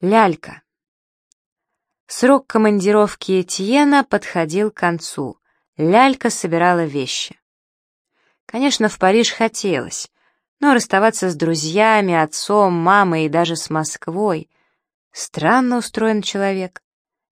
Лялька. Срок командировки Этьена подходил к концу. Лялька собирала вещи. Конечно, в Париж хотелось, но расставаться с друзьями, отцом, мамой и даже с Москвой... Странно устроен человек,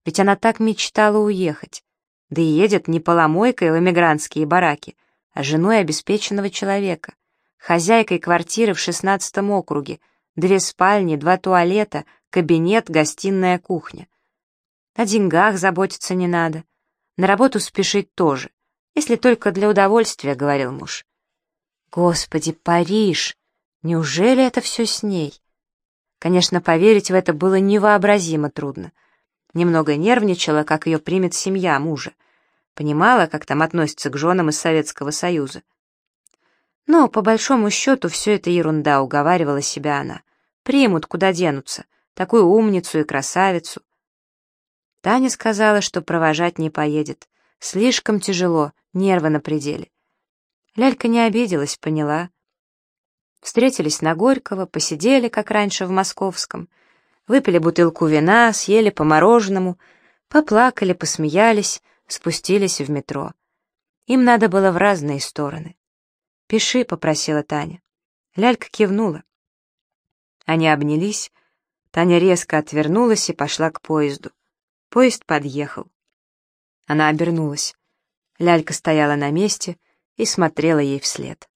ведь она так мечтала уехать. Да и едет не поломойкой в эмигрантские бараки, а женой обеспеченного человека, хозяйкой квартиры в шестнадцатом округе, две спальни, два туалета — кабинет, гостиная, кухня. О деньгах заботиться не надо. На работу спешить тоже, если только для удовольствия, — говорил муж. Господи, Париж! Неужели это все с ней? Конечно, поверить в это было невообразимо трудно. Немного нервничала, как ее примет семья мужа. Понимала, как там относятся к женам из Советского Союза. Но, по большому счету, все это ерунда, уговаривала себя она. Примут, куда денутся такую умницу и красавицу. Таня сказала, что провожать не поедет. Слишком тяжело, нервы на пределе. Лялька не обиделась, поняла. Встретились на Горького, посидели, как раньше, в Московском. Выпили бутылку вина, съели по мороженому, поплакали, посмеялись, спустились в метро. Им надо было в разные стороны. «Пиши», — попросила Таня. Лялька кивнула. Они обнялись, Таня резко отвернулась и пошла к поезду. Поезд подъехал. Она обернулась. Лялька стояла на месте и смотрела ей вслед.